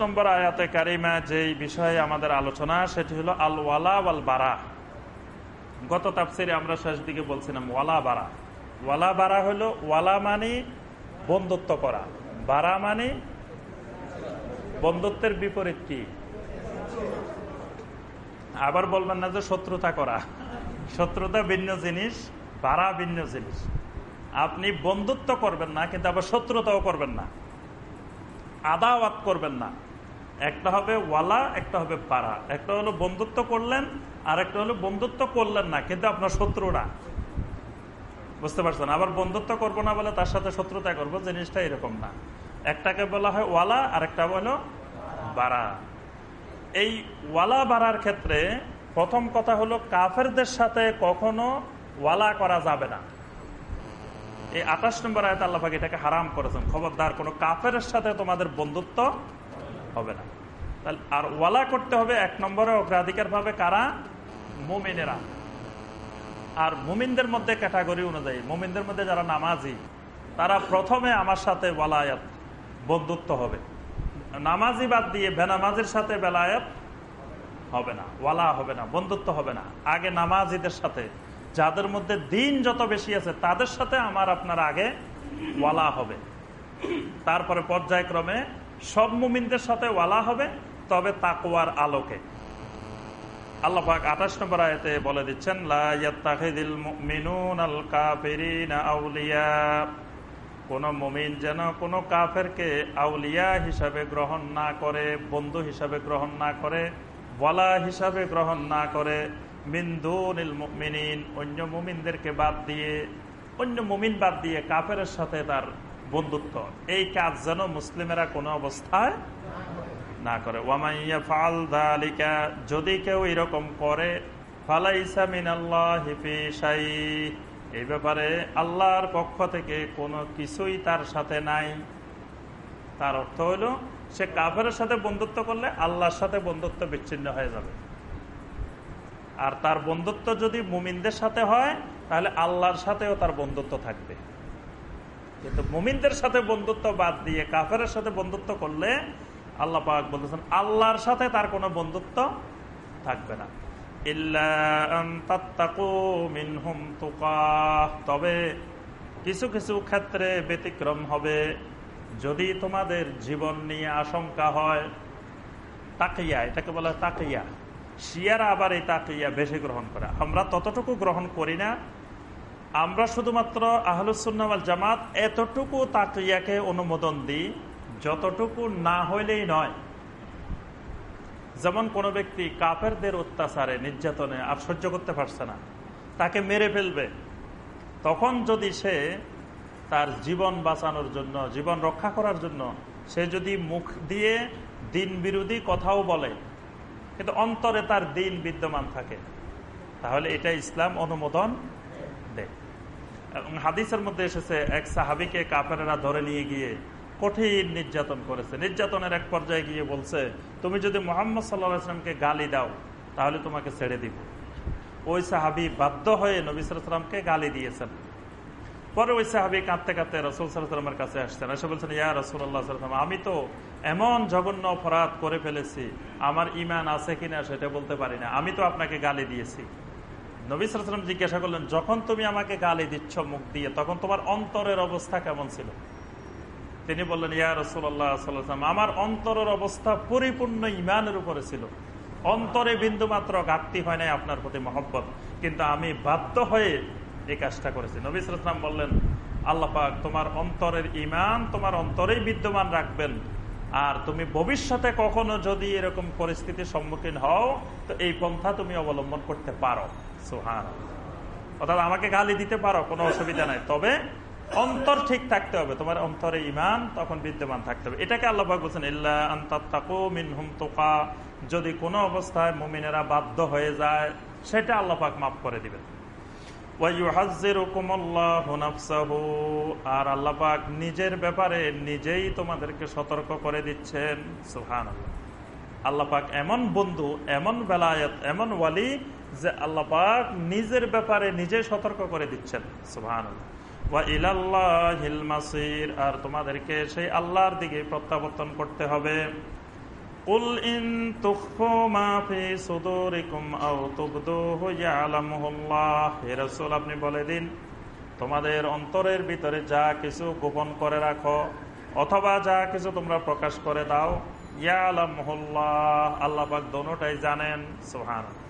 নম্বর আয়াতে কারিমা যেই বিষয়ে আমাদের আলোচনা, সেটি হলো আল ওয়ালা ওয়াল বারা গত আমরা শেষ দিকে বলছিলাম ওয়ালা বারা ওয়ালা বারা হলো ওয়ালা মানে বন্ধুত্ব করা। বারা মানে বন্ধুত্বের বিপরীত কি? আবার বলবেন না যে শত্রুতা করা। শত্রুতা ভিন্ন জিনিস, বারা ভিন্ন জিনিস। আপনি বন্ধুত্ব করবেন না, কিন্তু আবার শত্রুতাও করবেন না। আদাওয়াত করবেন না। একটা হবে ওয়ালা, একটা হবে পাড়া একটা হলো বন্ধুত্ব করলেন, আর একটা হলো বন্ধুত্ব করলেন না, কিন্তু আপনার শত্রুরা। বুঝতে পারছেন? আবার বন্ধুত্ব করব না বলে তার সাথে শত্রুতা করব, জিনিসটা এরকম না। একটাকে বলা হয় ওয়ালা আর একটা হলো বাড়া এই ওয়ালা বাড়ার ক্ষেত্রে প্রথম কথা হলো কাফেরদের সাথে কখনো ওয়ালা করা যাবে না। এই আঠাশ নম্বর আয়ত আল্লাহ এটাকে হারাম করেছেন। খবরদার, কোনো কাফের সাথে তোমাদের বন্ধুত্ব হবে না। তাহলে আর ওয়ালা করতে হবে এক নম্বরে অগ্রাধিকার ভাবে কারা? মুমিনেরা। আর মুমিনদের মধ্যে ক্যাটাগরি অনুযায়ী, মুমিনদের মধ্যে যারা নামাজি, তারা প্রথমে আমার সাথে ওয়ালায়াত, বন্ধুত্ব হবে। নামাজি বাদ দিয়ে বেনামাজির সাথে বেলায়াত হবে না, ওয়ালা হবে না, বন্ধুত্ব হবে না। আগে নামাজিদের সাথে যাদের মধ্যে দিন যত বেশি আছে, তাদের সাথে আমার আপনার আগে ওয়ালা হবে। তারপরে পর্যায়ক্রমে সব মুমিনদের সাথে ওয়ালা হবে, তবে তাকুয়ার আলোকে। আল্লাহ আঠাশ নম্বর বলে দিচ্ছেন যেন কোন কাফেরকে আউলিয়া হিসাবে গ্রহণ না করে, বন্ধু হিসাবে গ্রহণ না করে বলা হিসাবে গ্রহণ না করে অন্য মুমিনদেরকে বাদ দিয়ে, অন্য মুমিন বাদ দিয়ে কাফের সাথে তার বন্ধুত্ব। এই কাজ যেন মুসলিমেরা কোনো অবস্থায় না করে। ওয়ামাইয়া ফাল দালিকা, যদি কেউ এরকম করে, ফালাইসা এই ব্যাপারে আল্লাহর পক্ষ থেকে কোনো কিছুই তার সাথে নাই। তার অর্থ হইল সে কাফের সাথে বন্ধুত্ব করলে আল্লাহর সাথে বন্ধুত্ব বিচ্ছিন্ন হয়ে যাবে। আর তার বন্ধুত্ব যদি মুমিনদের সাথে হয়, তাহলে আল্লাহর সাথেও তার বন্ধুত্ব থাকবে। কিন্তু মুমিনদের সাথে বন্ধুত্ব বাদ দিয়ে কাফের সাথে বন্ধুত্ব করলে আল্লাহ পাক বলতেছেন, আল্লাহর সাথে তার কোনো বন্ধুত্ব থাকবে না। তবে কিছু কিছু ক্ষেত্রে ব্যতিক্রম হবে। যদি তোমাদের জীবন নিয়ে আশঙ্কা হয়, তাকিয়া, এটাকে বলা হয় তাকিয়া। শিয়ারা আবার এই তাকিয়া বেশি গ্রহণ করে। আমরা ততটুকু গ্রহণ করি না। আমরা শুধুমাত্র আহলুসুন্নামাল জামাত এতটুকু তাকিয়াকে অনুমোদন দিই, যতটুকু না হইলেই নয়। যেমন কোনো ব্যক্তি কাফেরদের অত্যাচারে, নির্যাতনে আর সহ্য করতে পারছে না, তাকে মেরে ফেলবে। তখন যদি সে তার জীবন বাঁচানোর জন্য, জীবন রক্ষা করার জন্য, সে যদি মুখ দিয়ে দিন বিরোধী কথাও বলে কিন্তু অন্তরে তার দিন বিদ্যমান থাকে। তাহলে এটা ইসলাম অনুমোদন দেয়। হাদিসের মধ্যে এসেছে, এক সাহাবিকে কাপেরা ধরে নিয়ে গিয়ে কঠিন নির্যাতন করেছে। নির্যাতনের এক পর্যায়ে গিয়ে বলছে, তুমি যদি মোহাম্মদ সাল্লাহামকে গালি দাও, তাহলে তোমাকে ছেড়ে দিব। ওই সাহাবি বাধ্য হয়ে নবী সালামকে গালি দিয়েছেন। পরে ওই সাহাবি কাঁদতে কাঁদতে রসুল সাল্লামের কাছে আসছেন। এসে বলছেন, ইয়া রসুল্লাহ সাল্লাম আমি তো এমন জঘন্য অপরাধ করে ফেলেছি, আমার ইমান আছে কিনা সেটা বলতে পারি না। আমি তো আপনাকে গালি দিয়েছি। নবী সালাম জিজ্ঞাসা করলেন, যখন তুমি আমাকে গালি দিচ্ছ মুখ দিয়ে, তখন তোমার অন্তরের অবস্থা কেমন ছিল? তিনি বললেন, ইয়া রসুল্লাহ সাল্লাম আমার অন্তরের অবস্থা পরিপূর্ণ ইমানের উপরে ছিল। অন্তরে বিন্দু মাত্র ঘাটতি হয় নাই আপনার প্রতি মহব্বত, কিন্তু আমি বাধ্য হয়ে এই কাজটা করেছি। নবী সালাম বললেন আল্লাপাক তোমার অন্তরের ইমান তোমার অন্তরেই বিদ্যমান রাখবেন। আর তুমি ভবিষ্যতে কখনো যদি এরকম পরিস্থিতির সম্মুখীন হও, তো এই পন্থা তুমি অবলম্বন করতে পারো। সুহান অর্থাৎ আমাকে গালি দিতে পারো, কোনো অসুবিধা নাই। তবে অন্তর ঠিক থাকতে হবে। তোমার অন্তরে ইমান তখন বিদ্যমান থাকতে হবে। এটাকে আল্লাহ বলছেন, ইল্লা যদি কোনো অবস্থায় মুমিনেরা বাধ্য হয়ে যায়, সেটা আল্লাপাক মাফ করে দিবেন। আর আল্লাপাক নিজের ব্যাপারে নিজেই তোমাদেরকে সতর্ক করে দিচ্ছেন। সুহান আল্লাপাক এমন বন্ধু, এমন বেলায়ত, এমন ওয়ালি যে আল্লাপাক নিজের ব্যাপারে নিজেই সতর্ক করে দিচ্ছেন। সুহান আর তোমাদেরকে সেই আল্লাহর দিকে প্রত্যাবর্তন করতে হবে। কুল ইন ما في صدوركم সুদুরিকুম تبدوه يعلمه الله হে রাসূল, আপনি বলে দিন, তোমাদের অন্তরের ভিতরে যা কিছু গোপন করে রাখো অথবা যা কিছু তোমরা প্রকাশ করে দাও ইয়া ইয়ালামুহুল্লাহ, আল্লাহ পাক দোনোটাই জানেন, সুবহানাল্লাহ।